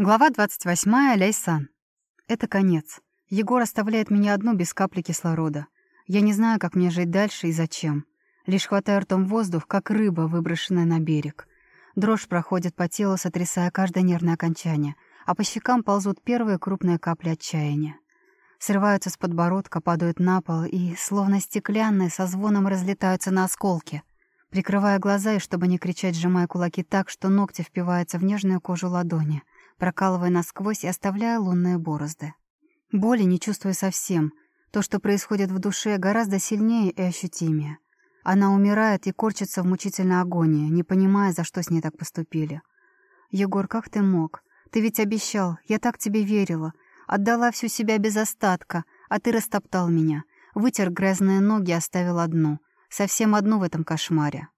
Глава 28. Ляйсан. Это конец. Егор оставляет меня одну без капли кислорода. Я не знаю, как мне жить дальше и зачем. Лишь хватаю ртом воздух, как рыба, выброшенная на берег. Дрожь проходит по телу, сотрясая каждое нервное окончание, а по щекам ползут первые крупные капли отчаяния. Срываются с подбородка, падают на пол и, словно стеклянные, со звоном разлетаются на осколки. Прикрывая глаза и, чтобы не кричать, сжимая кулаки так, что ногти впиваются в нежную кожу ладони — прокалывая насквозь и оставляя лунные борозды. Боли не чувствую совсем. То, что происходит в душе, гораздо сильнее и ощутимее. Она умирает и корчится в мучительной агонии, не понимая, за что с ней так поступили. «Егор, как ты мог? Ты ведь обещал, я так тебе верила. Отдала всю себя без остатка, а ты растоптал меня. Вытер грязные ноги, оставил одну. Совсем одну в этом кошмаре».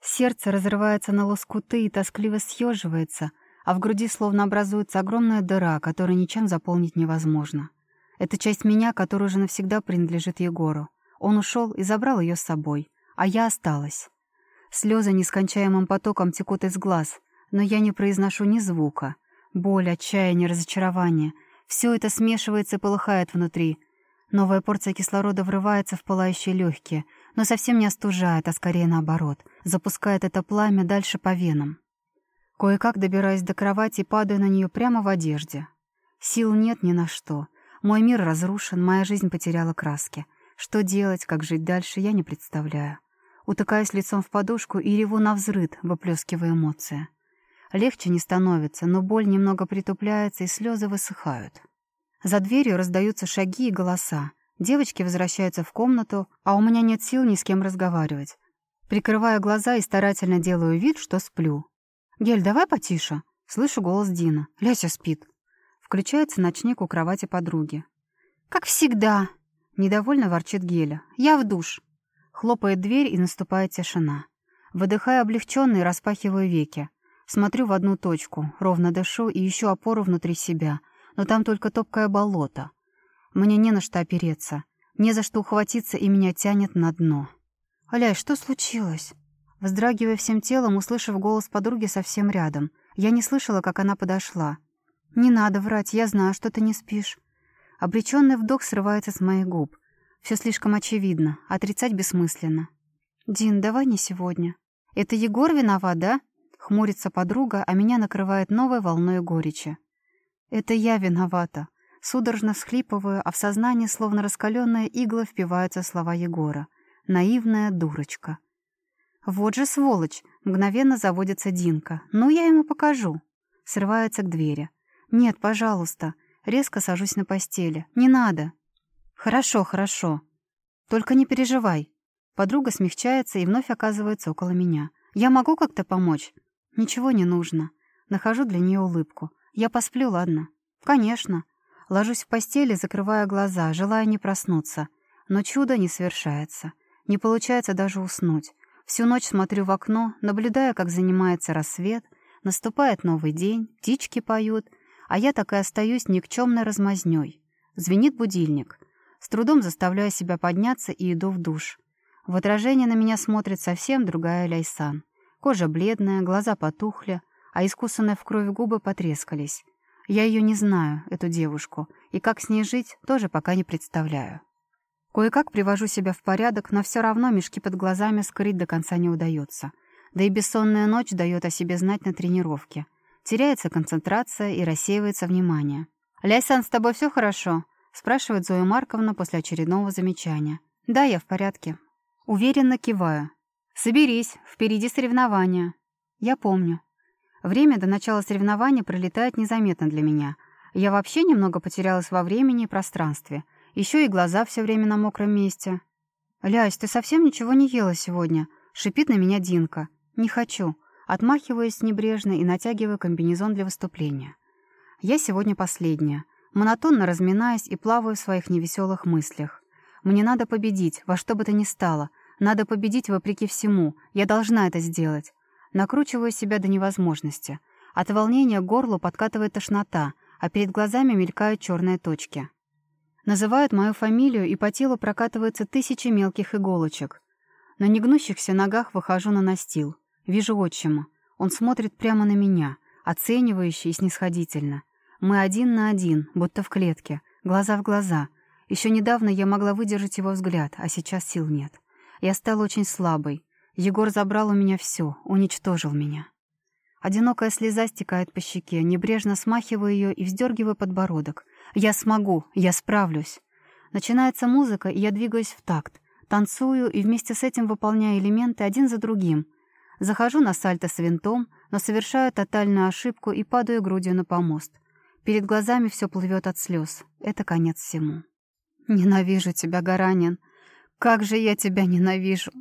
Сердце разрывается на лоскуты и тоскливо съеживается — а в груди словно образуется огромная дыра, которую ничем заполнить невозможно. Это часть меня, которая уже навсегда принадлежит Егору. Он ушел и забрал ее с собой, а я осталась. Слезы нескончаемым потоком текут из глаз, но я не произношу ни звука. Боль, отчаяние, разочарование — все это смешивается и полыхает внутри. Новая порция кислорода врывается в пылающие легкие, но совсем не остужает, а скорее наоборот, запускает это пламя дальше по венам. Кое-как добираюсь до кровати и падаю на нее прямо в одежде. Сил нет ни на что. Мой мир разрушен, моя жизнь потеряла краски. Что делать, как жить дальше, я не представляю. Утыкаюсь лицом в подушку и реву на взрыд, выплескивая эмоции. Легче не становится, но боль немного притупляется, и слезы высыхают. За дверью раздаются шаги и голоса. Девочки возвращаются в комнату, а у меня нет сил ни с кем разговаривать. Прикрываю глаза и старательно делаю вид, что сплю. «Гель, давай потише!» Слышу голос Дина. Ляся спит. Включается ночник у кровати подруги. «Как всегда!» Недовольно ворчит Геля. «Я в душ!» Хлопает дверь, и наступает тишина. Выдыхаю облегченно и распахиваю веки. Смотрю в одну точку, ровно дышу и ищу опору внутри себя. Но там только топкое болото. Мне не на что опереться. Не за что ухватиться, и меня тянет на дно. «Аляй, что случилось?» Вздрагивая всем телом, услышав голос подруги совсем рядом. Я не слышала, как она подошла. «Не надо врать, я знаю, что ты не спишь». Обреченный вдох срывается с моих губ. Все слишком очевидно, отрицать бессмысленно. «Дин, давай не сегодня». «Это Егор виноват, да?» Хмурится подруга, а меня накрывает новой волной горечи. «Это я виновата». Судорожно всхлипываю, а в сознании, словно раскаленная игла, впиваются слова Егора. «Наивная дурочка». «Вот же сволочь!» — мгновенно заводится Динка. «Ну, я ему покажу!» Срывается к двери. «Нет, пожалуйста!» Резко сажусь на постели. «Не надо!» «Хорошо, хорошо. Только не переживай!» Подруга смягчается и вновь оказывается около меня. «Я могу как-то помочь?» «Ничего не нужно». Нахожу для нее улыбку. «Я посплю, ладно?» «Конечно». Ложусь в постели, закрывая глаза, желая не проснуться. Но чудо не совершается. Не получается даже уснуть. Всю ночь смотрю в окно, наблюдая, как занимается рассвет, наступает новый день, птички поют, а я так и остаюсь никчемной размазнёй. Звенит будильник. С трудом заставляю себя подняться и иду в душ. В отражении на меня смотрит совсем другая Ляйсан. Кожа бледная, глаза потухли, а искусанные в крови губы потрескались. Я ее не знаю, эту девушку, и как с ней жить, тоже пока не представляю. Кое-как привожу себя в порядок, но все равно мешки под глазами скрыть до конца не удается. Да и бессонная ночь дает о себе знать на тренировке. Теряется концентрация и рассеивается внимание. «Ляйсан, с тобой все хорошо?» — спрашивает Зоя Марковна после очередного замечания. «Да, я в порядке». Уверенно киваю. «Соберись, впереди соревнования». «Я помню». Время до начала соревнования пролетает незаметно для меня. Я вообще немного потерялась во времени и пространстве — еще и глаза все время на мокром месте. «Лясь, ты совсем ничего не ела сегодня?» — шипит на меня Динка. «Не хочу». Отмахиваюсь небрежно и натягиваю комбинезон для выступления. Я сегодня последняя. Монотонно разминаюсь и плаваю в своих невеселых мыслях. Мне надо победить, во что бы то ни стало. Надо победить вопреки всему. Я должна это сделать. Накручиваю себя до невозможности. От волнения к горлу подкатывает тошнота, а перед глазами мелькают черные точки. Называют мою фамилию, и по телу прокатываются тысячи мелких иголочек. На негнущихся ногах выхожу на настил. Вижу отчима. Он смотрит прямо на меня, оценивающе и снисходительно. Мы один на один, будто в клетке, глаза в глаза. Еще недавно я могла выдержать его взгляд, а сейчас сил нет. Я стала очень слабой. Егор забрал у меня все, уничтожил меня. Одинокая слеза стекает по щеке, небрежно смахиваю ее и вздергиваю подбородок. Я смогу, я справлюсь. Начинается музыка, и я двигаюсь в такт. Танцую и вместе с этим выполняю элементы один за другим. Захожу на сальто с винтом, но совершаю тотальную ошибку и падаю грудью на помост. Перед глазами все плывет от слез. Это конец всему. «Ненавижу тебя, Гаранин. Как же я тебя ненавижу!»